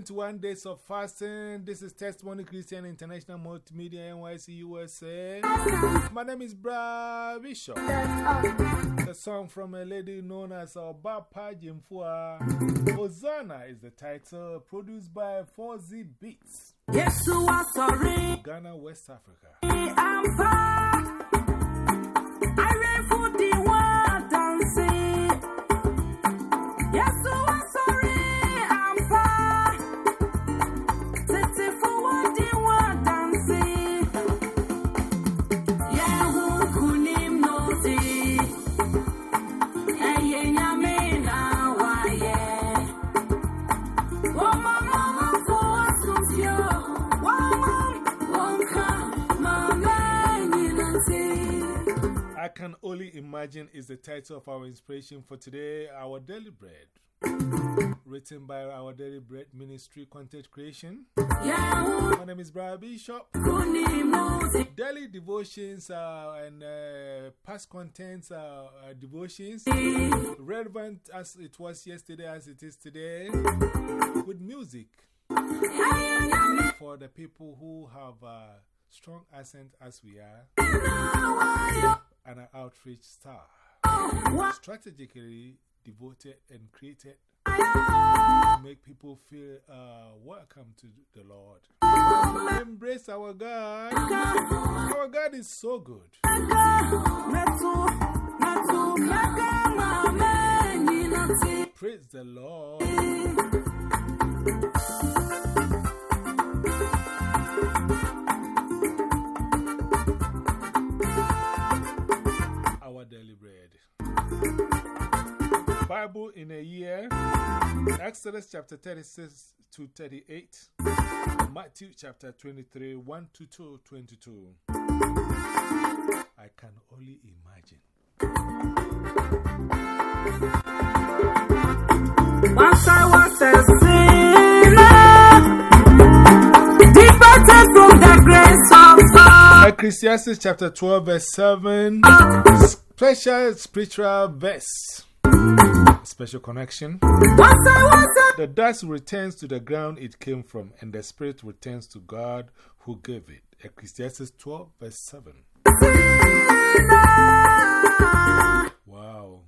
21 days of fasting. This is Testimony Christian International Multimedia NYC USA. My name is Bra Bishop. The song from a lady known as Obapa Jimfua. Hosanna is the title, produced by 4Z Beats. Yes. Ghana, West Africa. Is the title of our inspiration for today, Our Daily Bread. Written by Our Daily Bread Ministry Content Creation. My name is Brian Bishop. Daily devotions uh, and uh, past contents uh, devotions, relevant as it was yesterday, as it is today, with music for the people who have a strong accent as we are, and an outreach star. Strategically devoted and created to make people feel uh, welcome to the Lord. Embrace our God. Our God is so good. Praise the Lord. Exodus chapter 36 to 38. Matthew chapter 23, 1 to 2, 22. I can only imagine. Once I was a sinner, departed from the grace of God. Ecclesiastes chapter 12, verse 7. Special spiritual verse. Special connection. Once I was The dust returns to the ground it came from, and the spirit returns to God who gave it. Ecclesiastes 12, verse 7. Wow.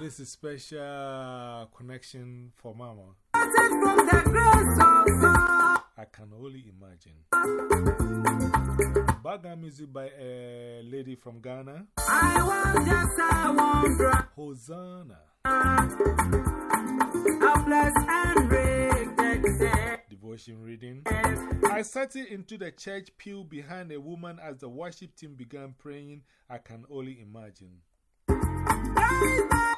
This is special connection for Mama. from the grace of God. I can only imagine. Background music by a lady from Ghana. I was just a wanderer, Hosanna. helpless and rejected. Devotion reading. I sat into the church pew behind a woman as the worship team began praying. I can only imagine.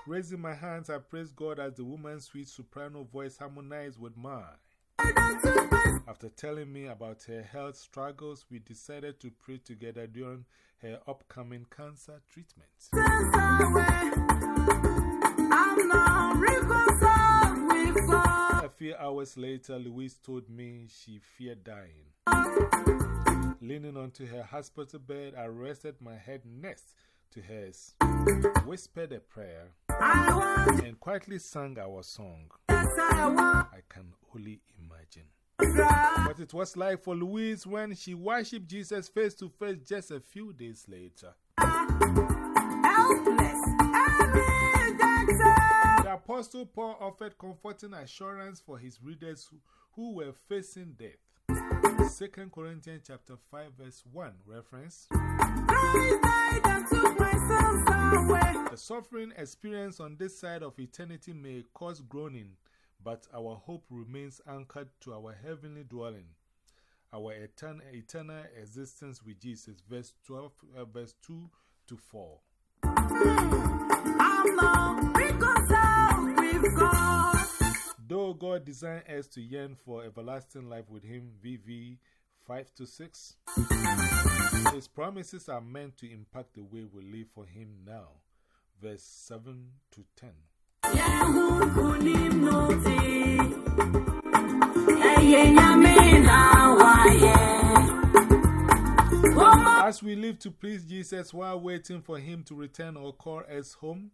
Raising my hands, I praised God as the woman's sweet soprano voice harmonized with mine. After telling me about her health struggles, we decided to pray together during her upcoming cancer treatment. A few hours later, Louise told me she feared dying. Leaning onto her hospital bed, I rested my head next to hers, whispered a prayer, and quietly sang our song. I can only imagine. What it was like for Louise when she worshipped Jesus face to face just a few days later. helpless and rejected. The Apostle Paul offered comforting assurance for his readers who, who were facing death. 2 Corinthians chapter 5 verse 1 reference. Christ died and took my sins away. The suffering experience on this side of eternity may cause groaning, but our hope remains anchored to our heavenly dwelling, our etern eternal existence with Jesus. Verse, 12, uh, verse 2 to 4. I'm not reconciled with God. Though God designed us to yearn for everlasting life with Him, VV 5 to 6, His promises are meant to impact the way we live for Him now. Verse 7 to 10. As we live to please Jesus while waiting for Him to return or call us home,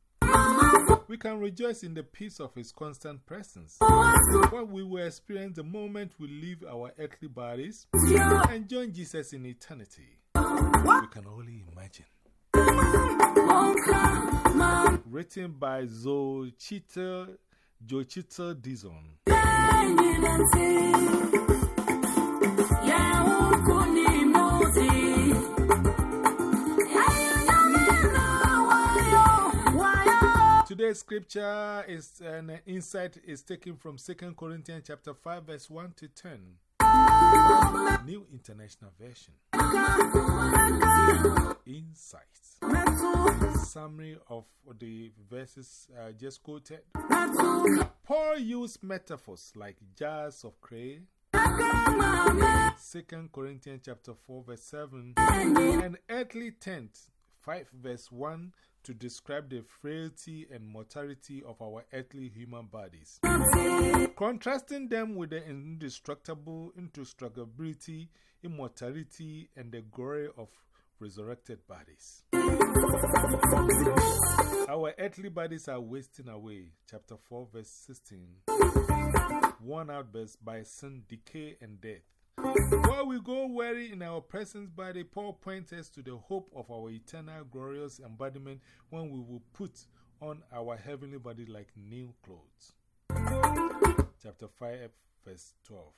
We can rejoice in the peace of His constant presence. What we will experience the moment we leave our earthly bodies and join Jesus in eternity. We can only imagine. Written by Zochita Jochita Dixon. Today's scripture is an insight is taken from 2 Corinthians chapter 5 verse 1 to 10. New International Version. Insights. Summary of the verses uh, just quoted. Paul used metaphors like jars of clay. 2 Corinthians chapter 4 verse 7 and earthly tent 5 verse 1 to describe the frailty and mortality of our earthly human bodies, contrasting them with the indestructible indestructibility, immortality, and the glory of resurrected bodies. Our earthly bodies are wasting away. Chapter 4, verse 16. Worn out by sin, decay, and death. While we go weary in our present body, Paul points us to the hope of our eternal glorious embodiment when we will put on our heavenly body like new clothes. Chapter 5, verse 12.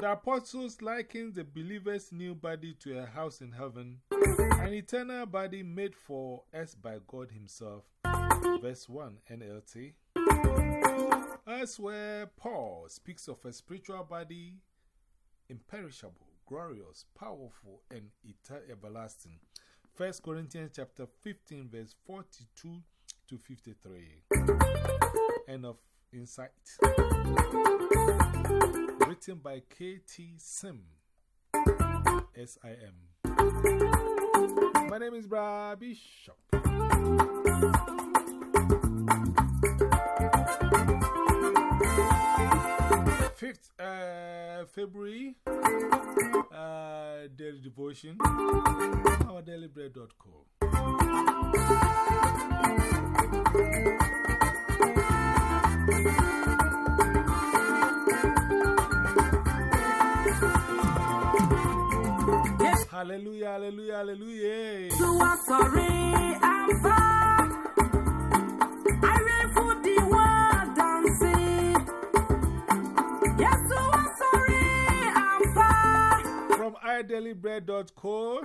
The apostles liken the believer's new body to a house in heaven, an eternal body made for us by God Himself. Verse 1 NLT. Elsewhere, Paul speaks of a spiritual body, imperishable, glorious, powerful, and everlasting. 1 Corinthians chapter 15, verse 42 to 53. End of insight. Written by K.T. Sim. S.I.M. My name is Brad Bishop. February, uh, daily devotion, our dailybread.co. Hallelujah, hallelujah, hallelujah. Sorry, I'm. idailybread.co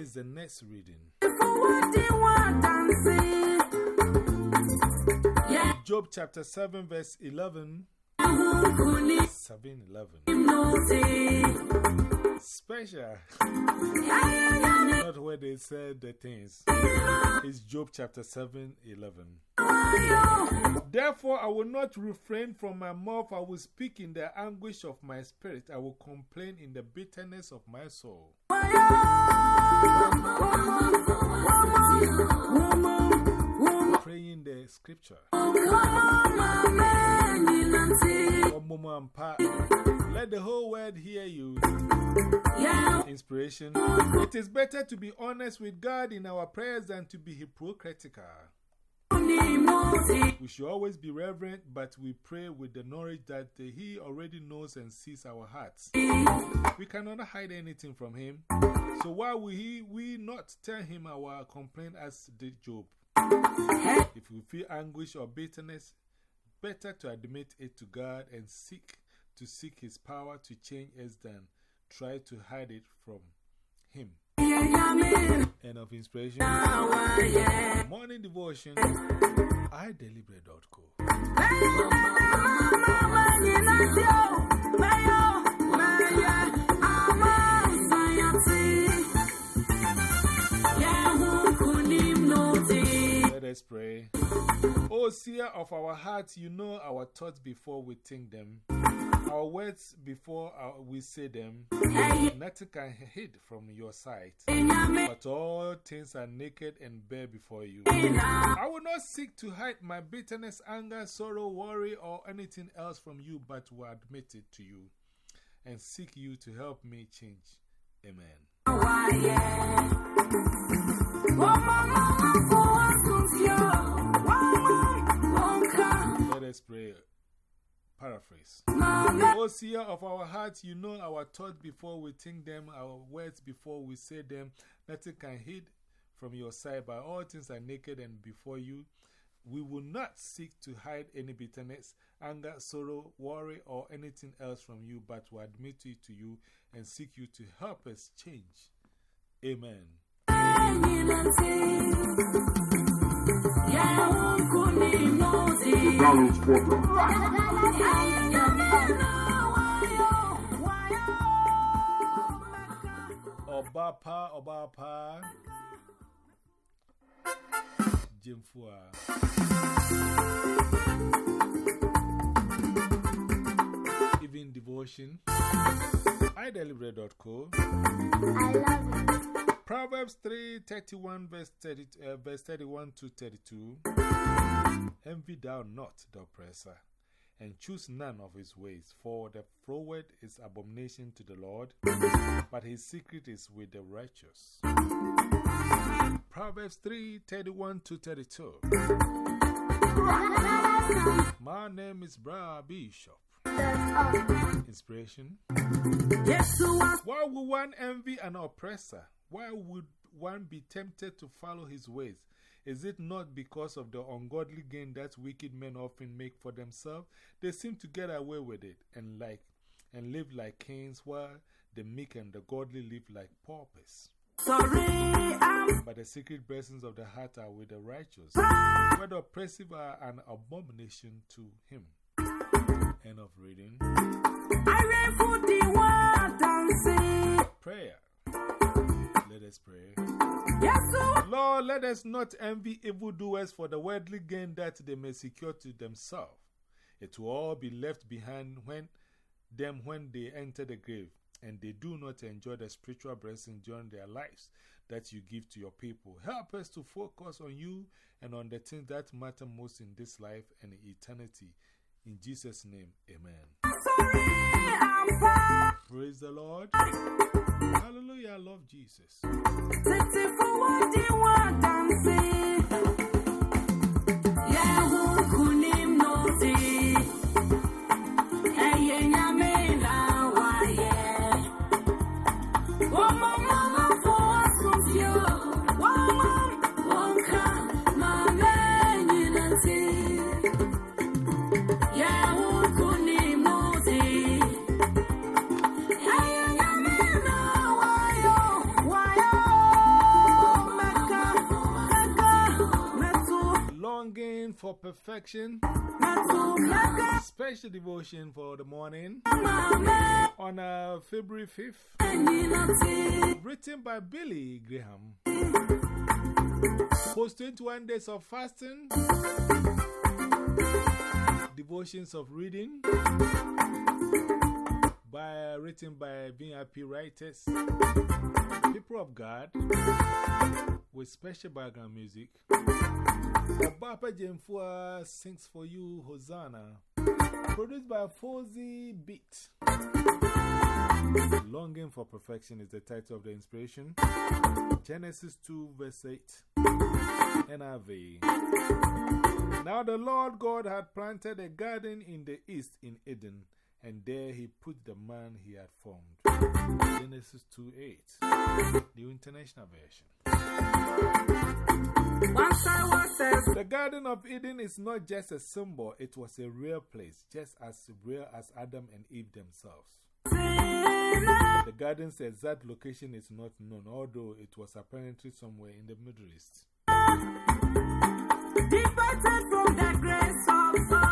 is the next reading. Job chapter 7, verse 11. who 7 11. Special. Not where they said the things. It's Job chapter 7 11. Therefore, I will not refrain from my mouth. I will speak in the anguish of my spirit. I will complain in the bitterness of my soul. Praying the scripture. Let the whole world hear you. Inspiration. It is better to be honest with God in our prayers than to be hypocritical. We should always be reverent, but we pray with the knowledge that He already knows and sees our hearts. We cannot hide anything from Him. So why will he, we not tell Him our complaint as did Job? If we feel anguish or bitterness, better to admit it to God and seek to seek His power to change us than try to hide it from Him. End of inspiration. Morning devotion. idailybread.co. Let us pray. O seer of our hearts, you know our thoughts before we think them, our words before our, we say them. Nothing can hid from your sight, but all things are naked and bare before you. I will not seek to hide my bitterness, anger, sorrow, worry, or anything else from you, but will admit it to you and seek you to help me change. Amen. Let us pray. Paraphrase. O seer of our hearts, you know our thoughts before we think them, our words before we say them. Nothing can hid from your sight, but all things are naked and before you. We will not seek to hide any bitterness, anger, sorrow, worry, or anything else from you, but will admit it to you and seek you to help us change. Amen. Balance Porter. Obapa, Obapa, Jimfua. Even devotion. iDeliberate.co. I love it. Proverbs 3 31, verse, 30, uh, verse 31 to 32. Envy thou not the oppressor, and choose none of his ways, for the froward is abomination to the Lord, but his secret is with the righteous. Proverbs 3 31 to 32. My name is Bra Bishop. Inspiration. Why would one envy an oppressor? Why would one be tempted to follow his ways? Is it not because of the ungodly gain that wicked men often make for themselves? They seem to get away with it and, like, and live like kings, while the meek and the godly live like paupers. But the secret blessings of the heart are with the righteous, where the oppressive are an abomination to him. End of reading. Prayer. Us pray. Lord, let us not envy evildoers for the worldly gain that they may secure to themselves. It will all be left behind when them when they enter the grave, and they do not enjoy the spiritual blessing during their lives that you give to your people. Help us to focus on you and on the things that matter most in this life and eternity. In Jesus' name, amen. Praise the Lord. Hallelujah. I love Jesus. For perfection. Special devotion for the morning on uh, February 5th. Written by Billy Graham. Post 21 days of fasting. Devotions of reading. By, written by VIP writers. People of God. With special background music. Obapa Jemfua sings for you Hosanna. Produced by Fozy Beat. Longing for Perfection is the title of the inspiration. Genesis 2, verse 8. NIV. Now the Lord God had planted a garden in the east in Eden, and there he put the man he had formed. Genesis 2 8. The International Version. The Garden of Eden is not just a symbol, it was a real place, just as real as Adam and Eve themselves. The garden's exact location is not known, although it was apparently somewhere in the Middle East.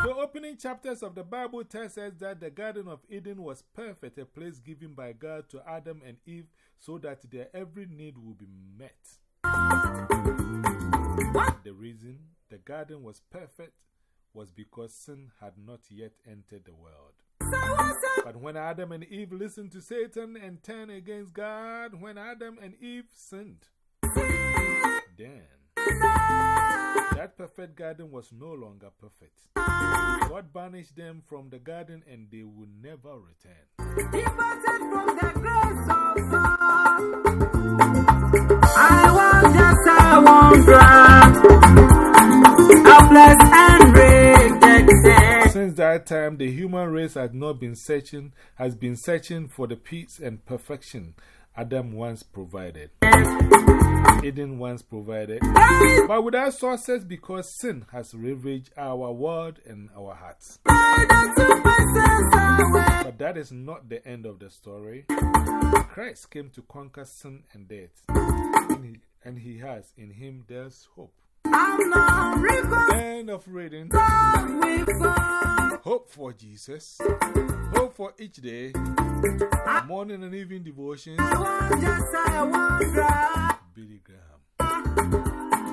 The opening chapters of the Bible tells us that the Garden of Eden was perfect, a place given by God to Adam and Eve so that their every need would be met. The reason the garden was perfect was because sin had not yet entered the world. But when Adam and Eve listened to Satan and turned against God, when Adam and Eve sinned, then That perfect garden was no longer perfect. God banished them from the garden and they would never return. Of God. I just Since that time, the human race has not been searching, has been searching for the peace and perfection Adam once provided. Eden once provided. But without sources because sin has ravaged our world and our hearts. But that is not the end of the story. Christ came to conquer sin and death. And he, and he has, in him, there's hope. I'm not reconciled End of reading. Hope for Jesus. Hope for each day. Morning and evening devotions. I was just a wanderer, Billy Graham.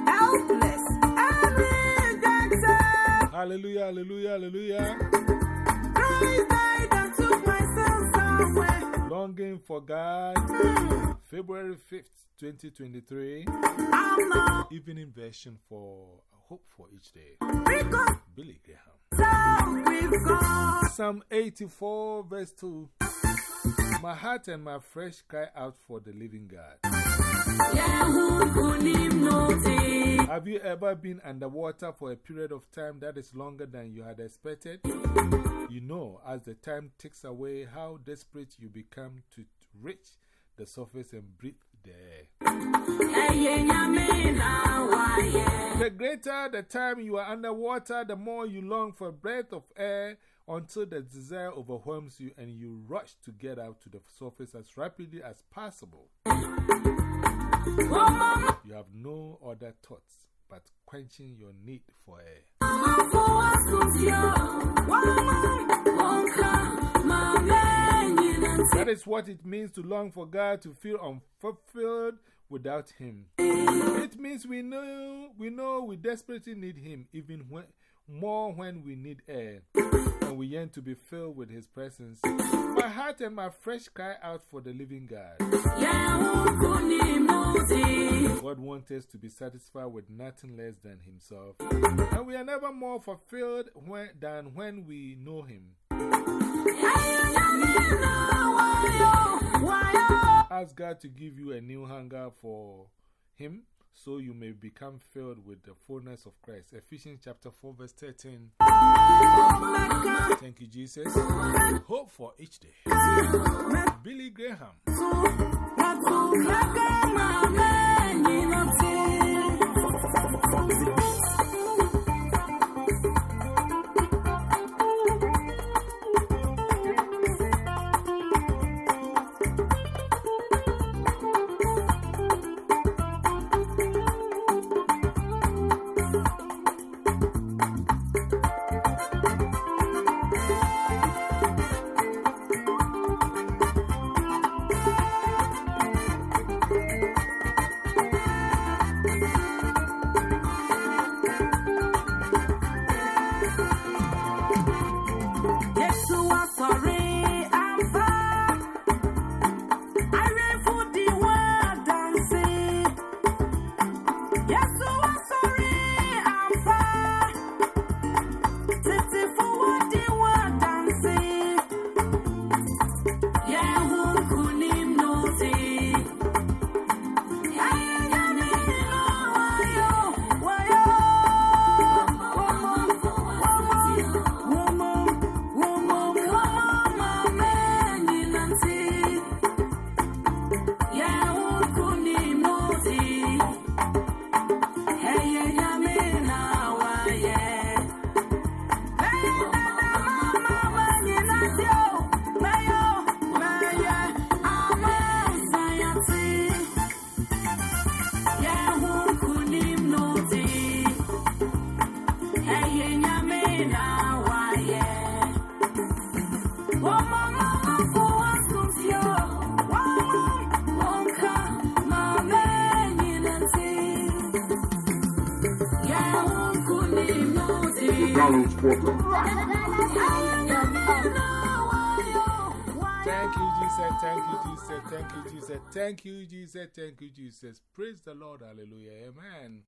helpless. Hallelujah, hallelujah, hallelujah. Christ died and took my sins away. Longing for God. February 5th, 2023. Evening version for uh, Hope for each day. Billy Graham. Psalm 84, verse 2. My heart and my flesh cry out for the living God. Have you ever been underwater for a period of time that is longer than you had expected? You know, as the time ticks away, how desperate you become to reach the surface and breathe the air. The greater the time you are underwater, the more you long for a breath of air until the desire overwhelms you and you rush to get out to the surface as rapidly as possible. You have no other thoughts but quenching your need for air. That is what it means to long for God, to feel unfulfilled without Him. It means we know, we know we desperately need Him, even when, more when we need air, and we yearn to be filled with His presence. My heart and my flesh cry out for the living God. God wants us to be satisfied with nothing less than Himself, and we are never more fulfilled when, than when we know Him. Ask God to give you a new hunger for Him so you may become filled with the fullness of Christ. Ephesians chapter 4, verse 13. Thank you, Jesus. Hope for each day. Billy Graham. Donald's Jesus. Thank you, Jesus. Thank you, Jesus. Thank you, Jesus. Praise the Lord. Hallelujah. Amen.